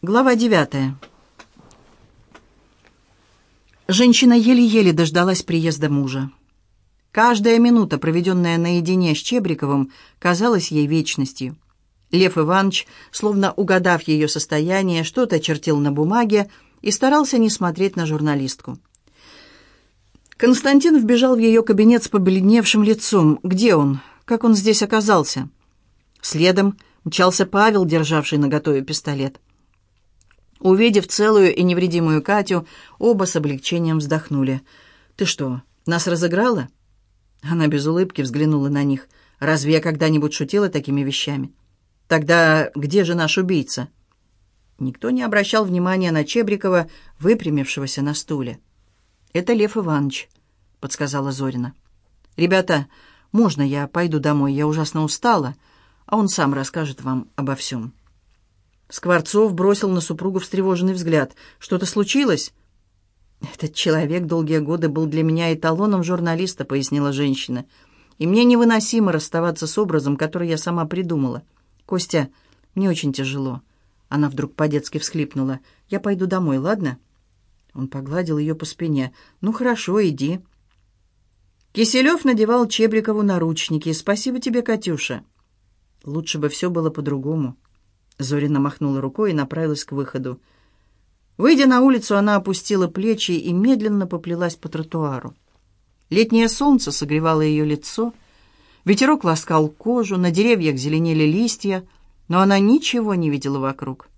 Глава девятая. Женщина еле-еле дождалась приезда мужа. Каждая минута, проведенная наедине с Чебриковым, казалась ей вечностью. Лев Иванович, словно угадав ее состояние, что-то чертил на бумаге и старался не смотреть на журналистку. Константин вбежал в ее кабинет с побледневшим лицом. «Где он? Как он здесь оказался?» Следом мчался Павел, державший наготове пистолет. Увидев целую и невредимую Катю, оба с облегчением вздохнули. «Ты что, нас разыграла?» Она без улыбки взглянула на них. «Разве я когда-нибудь шутила такими вещами?» «Тогда где же наш убийца?» Никто не обращал внимания на Чебрикова, выпрямившегося на стуле. «Это Лев Иванович», — подсказала Зорина. «Ребята, можно я пойду домой? Я ужасно устала, а он сам расскажет вам обо всем». Скворцов бросил на супругу встревоженный взгляд. «Что-то случилось?» «Этот человек долгие годы был для меня эталоном журналиста», — пояснила женщина. «И мне невыносимо расставаться с образом, который я сама придумала. Костя, мне очень тяжело». Она вдруг по-детски всхлипнула. «Я пойду домой, ладно?» Он погладил ее по спине. «Ну хорошо, иди». Киселев надевал Чебрикову наручники. «Спасибо тебе, Катюша». «Лучше бы все было по-другому». Зорина махнула рукой и направилась к выходу. Выйдя на улицу, она опустила плечи и медленно поплелась по тротуару. Летнее солнце согревало ее лицо, ветерок ласкал кожу, на деревьях зеленели листья, но она ничего не видела вокруг.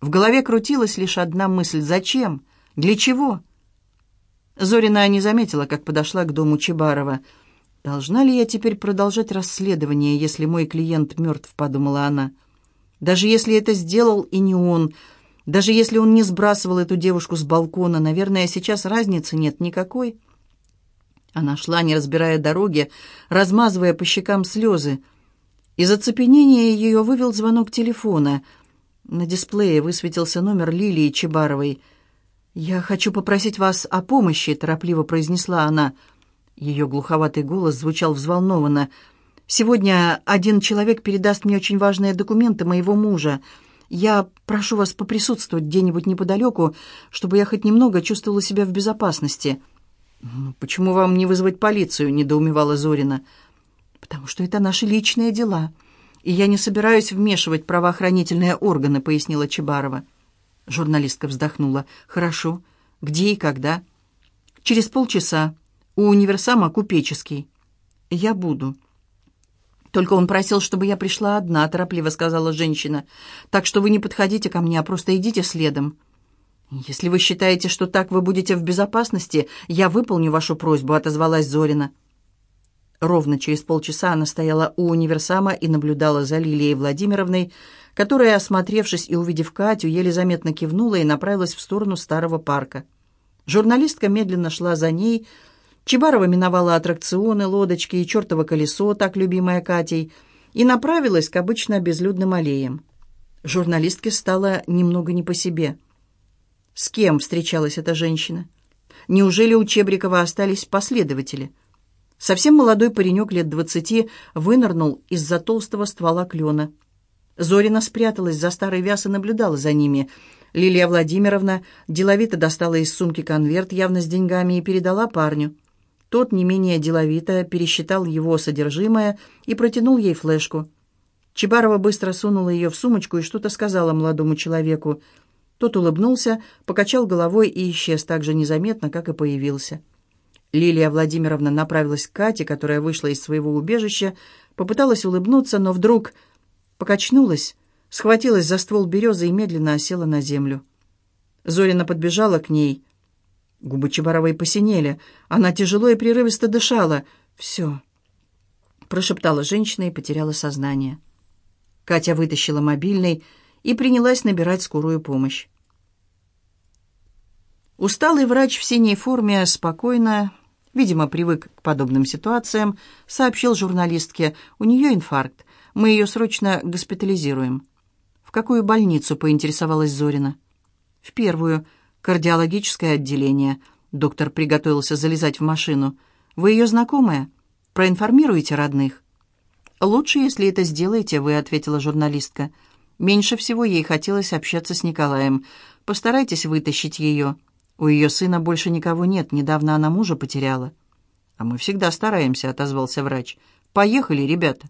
В голове крутилась лишь одна мысль — зачем? Для чего? Зорина не заметила, как подошла к дому Чебарова. «Должна ли я теперь продолжать расследование, если мой клиент мертв?» — подумала она. — даже если это сделал и не он, даже если он не сбрасывал эту девушку с балкона, наверное, сейчас разницы нет никакой. Она шла, не разбирая дороги, размазывая по щекам слезы. Из оцепенения ее вывел звонок телефона. На дисплее высветился номер Лилии Чебаровой. «Я хочу попросить вас о помощи», — торопливо произнесла она. Ее глуховатый голос звучал взволнованно. Сегодня один человек передаст мне очень важные документы моего мужа. Я прошу вас поприсутствовать где-нибудь неподалеку, чтобы я хоть немного чувствовала себя в безопасности». «Ну, «Почему вам не вызвать полицию?» — недоумевала Зорина. «Потому что это наши личные дела, и я не собираюсь вмешивать правоохранительные органы», — пояснила Чебарова. Журналистка вздохнула. «Хорошо. Где и когда?» «Через полчаса. У универсама Купеческий. Я буду». «Только он просил, чтобы я пришла одна», — торопливо сказала женщина. «Так что вы не подходите ко мне, а просто идите следом». «Если вы считаете, что так вы будете в безопасности, я выполню вашу просьбу», — отозвалась Зорина. Ровно через полчаса она стояла у универсама и наблюдала за Лилией Владимировной, которая, осмотревшись и увидев Катю, еле заметно кивнула и направилась в сторону старого парка. Журналистка медленно шла за ней, — Чебарова миновала аттракционы, лодочки и чертово колесо, так любимое Катей, и направилась к обычно безлюдным аллеям. Журналистке стало немного не по себе. С кем встречалась эта женщина? Неужели у Чебрикова остались последователи? Совсем молодой паренек лет двадцати вынырнул из-за толстого ствола клена. Зорина спряталась за старой вяз и наблюдала за ними. Лилия Владимировна деловито достала из сумки конверт, явно с деньгами, и передала парню. Тот не менее деловито пересчитал его содержимое и протянул ей флешку. Чебарова быстро сунула ее в сумочку и что-то сказала молодому человеку. Тот улыбнулся, покачал головой и исчез так же незаметно, как и появился. Лилия Владимировна направилась к Кате, которая вышла из своего убежища, попыталась улыбнуться, но вдруг покачнулась, схватилась за ствол березы и медленно осела на землю. Зорина подбежала к ней — Губы Чебаровой посинели. Она тяжело и прерывисто дышала. «Все», — прошептала женщина и потеряла сознание. Катя вытащила мобильный и принялась набирать скорую помощь. Усталый врач в синей форме спокойно, видимо, привык к подобным ситуациям, сообщил журналистке, у нее инфаркт, мы ее срочно госпитализируем. «В какую больницу?» — поинтересовалась Зорина. «В первую», кардиологическое отделение. Доктор приготовился залезать в машину. Вы ее знакомая? Проинформируйте родных. «Лучше, если это сделаете вы», — ответила журналистка. Меньше всего ей хотелось общаться с Николаем. «Постарайтесь вытащить ее. У ее сына больше никого нет, недавно она мужа потеряла». «А мы всегда стараемся», — отозвался врач. «Поехали, ребята».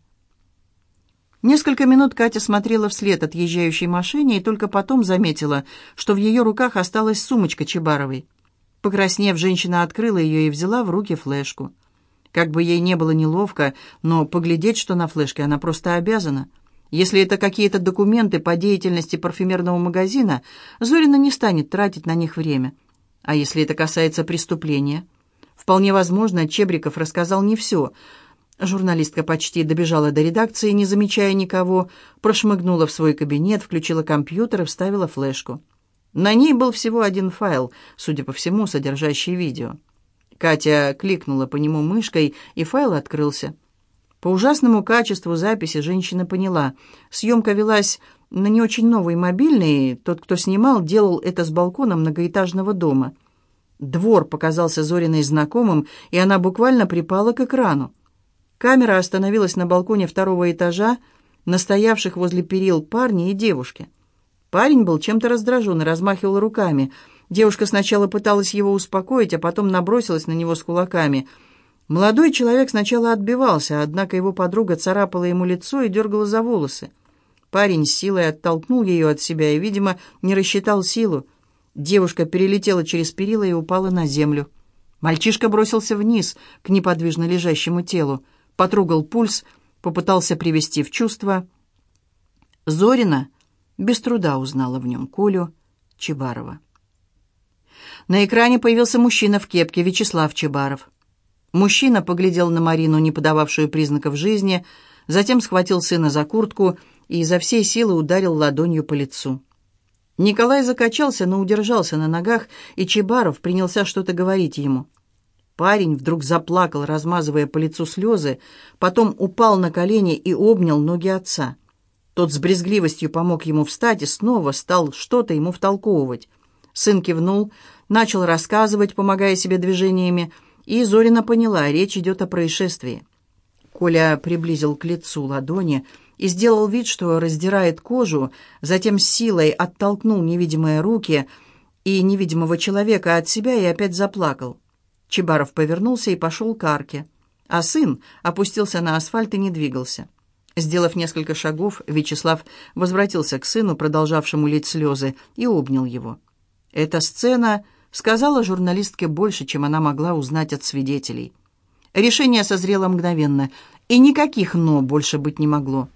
Несколько минут Катя смотрела вслед отъезжающей машине и только потом заметила, что в ее руках осталась сумочка Чебаровой. Покраснев, женщина открыла ее и взяла в руки флешку. Как бы ей не было неловко, но поглядеть, что на флешке, она просто обязана — если это какие-то документы по деятельности парфюмерного магазина, Зорина не станет тратить на них время. А если это касается преступления? Вполне возможно, Чебриков рассказал не все. Журналистка почти добежала до редакции, не замечая никого, прошмыгнула в свой кабинет, включила компьютер и вставила флешку. На ней был всего один файл, судя по всему, содержащий видео. Катя кликнула по нему мышкой, и файл открылся. По ужасному качеству записи женщина поняла. Съемка велась на не очень новый мобильный. Тот, кто снимал, делал это с балкона многоэтажного дома. Двор показался Зориной знакомым, и она буквально припала к экрану. Камера остановилась на балконе второго этажа, настоявших возле перил парни и девушки. Парень был чем-то раздражен и размахивал руками. Девушка сначала пыталась его успокоить, а потом набросилась на него с кулаками – Молодой человек сначала отбивался, однако его подруга царапала ему лицо и дергала за волосы. Парень с силой оттолкнул ее от себя и, видимо, не рассчитал силу. Девушка перелетела через перила и упала на землю. Мальчишка бросился вниз к неподвижно лежащему телу, потрогал пульс, попытался привести в чувство. Зорина без труда узнала в нем Колю Чебарова. На экране появился мужчина в кепке Вячеслав Чебаров. Мужчина поглядел на Марину, не подававшую признаков жизни, затем схватил сына за куртку и изо всей силы ударил ладонью по лицу. Николай закачался, но удержался на ногах, и Чебаров принялся что-то говорить ему. Парень вдруг заплакал, размазывая по лицу слезы, потом упал на колени и обнял ноги отца. Тот с брезгливостью помог ему встать и снова стал что-то ему втолковывать. Сын кивнул, начал рассказывать, помогая себе движениями, и Зорина поняла, речь идет о происшествии. Коля приблизил к лицу ладони и сделал вид, что раздирает кожу, затем силой оттолкнул невидимые руки и невидимого человека от себя и опять заплакал. Чебаров повернулся и пошел к арке, а сын опустился на асфальт и не двигался. Сделав несколько шагов, Вячеслав возвратился к сыну, продолжавшему лить слезы, и обнял его. Эта сцена сказала журналистке больше, чем она могла узнать от свидетелей. Решение созрело мгновенно, и никаких «но» больше быть не могло.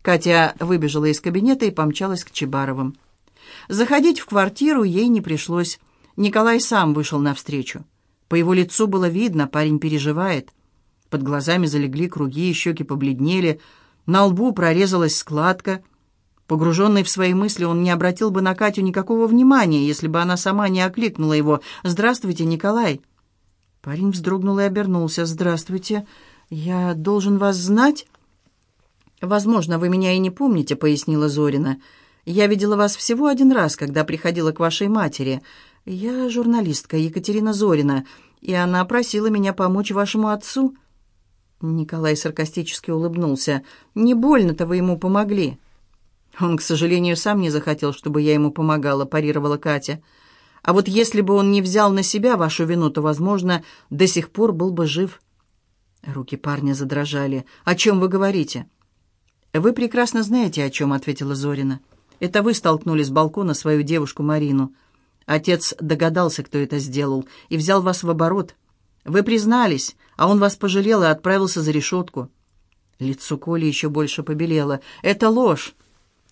Катя выбежала из кабинета и помчалась к Чебаровым. Заходить в квартиру ей не пришлось. Николай сам вышел навстречу. По его лицу было видно, парень переживает. Под глазами залегли круги, щеки побледнели, на лбу прорезалась складка — Погруженный в свои мысли, он не обратил бы на Катю никакого внимания, если бы она сама не окликнула его. «Здравствуйте, Николай!» Парень вздрогнул и обернулся. «Здравствуйте. Я должен вас знать?» «Возможно, вы меня и не помните», — пояснила Зорина. «Я видела вас всего один раз, когда приходила к вашей матери. Я журналистка Екатерина Зорина, и она просила меня помочь вашему отцу». Николай саркастически улыбнулся. «Не больно-то вы ему помогли». «Он, к сожалению, сам не захотел, чтобы я ему помогала», – парировала Катя. «А вот если бы он не взял на себя вашу вину, то, возможно, до сих пор был бы жив». Руки парня задрожали. «О чем вы говорите?» «Вы прекрасно знаете, о чем», — ответила Зорина. «Это вы столкнули с балкона свою девушку Марину. Отец догадался, кто это сделал, и взял вас в оборот. Вы признались, а он вас пожалел и отправился за решетку». Лицо Коли еще больше побелело. «Это ложь.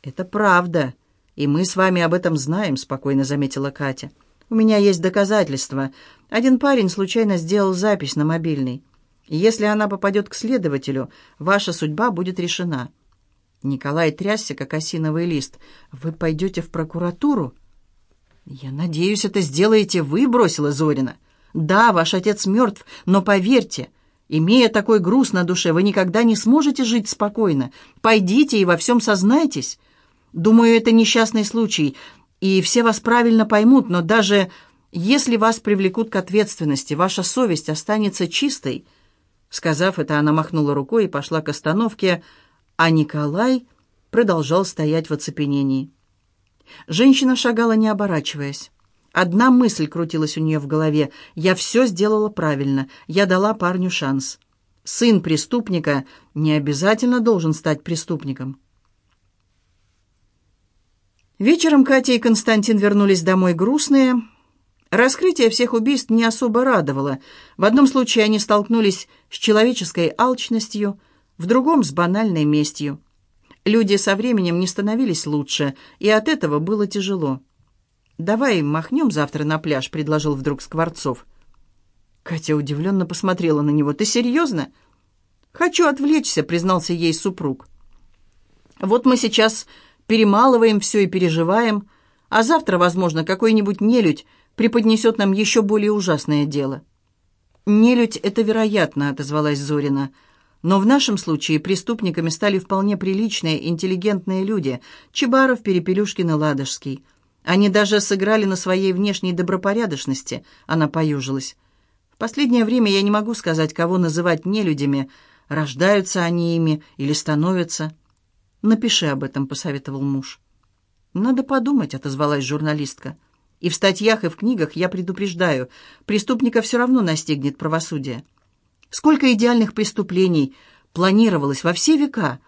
«Это правда, и мы с вами об этом знаем», — спокойно заметила Катя. «У меня есть доказательства. Один парень случайно сделал запись на мобильный. если она попадет к следователю, ваша судьба будет решена». Николай трясся, как осиновый лист. «Вы пойдете в прокуратуру?» «Я надеюсь, это сделаете вы», — бросила Зорина. «Да, ваш отец мертв, но поверьте, имея такой груз на душе, вы никогда не сможете жить спокойно. Пойдите и во всем сознайтесь. Думаю, это несчастный случай, и все вас правильно поймут, но даже если вас привлекут к ответственности, ваша совесть останется чистой». Сказав это, она махнула рукой и пошла к остановке, а Николай продолжал стоять в оцепенении. Женщина шагала, не оборачиваясь. Одна мысль крутилась у нее в голове. «Я все сделала правильно. Я дала парню шанс. Сын преступника не обязательно должен стать преступником». Вечером Катя и Константин вернулись домой грустные. Раскрытие всех убийств не особо радовало. В одном случае они столкнулись с человеческой алчностью, в другом — с банальной местью. Люди со временем не становились лучше, и от этого было тяжело. «Давай махнем завтра на пляж», — предложил вдруг Скворцов. Катя удивленно посмотрела на него. «Ты серьезно?» «Хочу отвлечься», — признался ей супруг. «Вот мы сейчас перемалываем все и переживаем, а завтра, возможно, какой-нибудь нелюдь преподнесет нам еще более ужасное дело». «Нелюдь — это вероятно», — отозвалась Зорина. «Но в нашем случае преступниками стали вполне приличные, интеллигентные люди — Чебаров, Перепелюшкин и Ладожский. Они даже сыграли на своей внешней добропорядочности», — она поюжилась. «В последнее время я не могу сказать, кого называть нелюдями, рождаются они ими или становятся». «Напиши об этом», — посоветовал муж. «Надо подумать», — отозвалась журналистка. «И в статьях, и в книгах я предупреждаю, преступника все равно настигнет правосудие. Сколько идеальных преступлений планировалось во все века,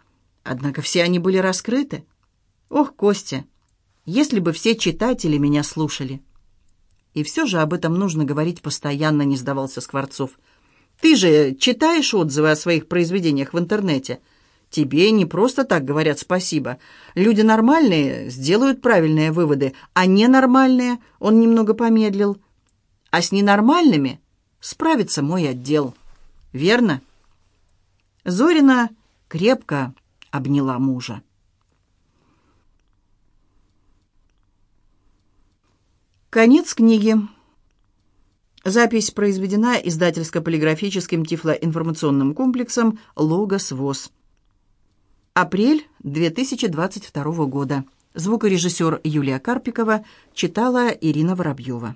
однако все они были раскрыты. Ох, Костя, если бы все читатели меня слушали!» «И все же об этом нужно говорить постоянно», — не сдавался Скворцов. «Ты же читаешь отзывы о своих произведениях в интернете?» Тебе не просто так говорят спасибо. Люди нормальные сделают правильные выводы, а ненормальные, он немного помедлил. А с ненормальными справится мой отдел. Верно? Зорина крепко обняла мужа. Конец книги. Запись произведена издательско-полиграфическим тифлоинформационным комплексом «Логос ВОЗ». Апрель 2022 года. Звукорежиссер Юлия Карпикова читала Ирина Воробьева.